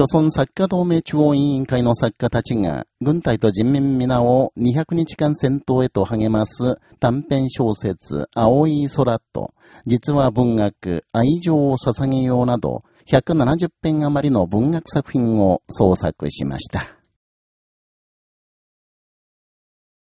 朝鮮作家同盟中央委員会の作家たちが、軍隊と人民皆を200日間戦闘へと励ます短編小説、青い空と、実は文学、愛情を捧げようなど、170編余りの文学作品を創作しました。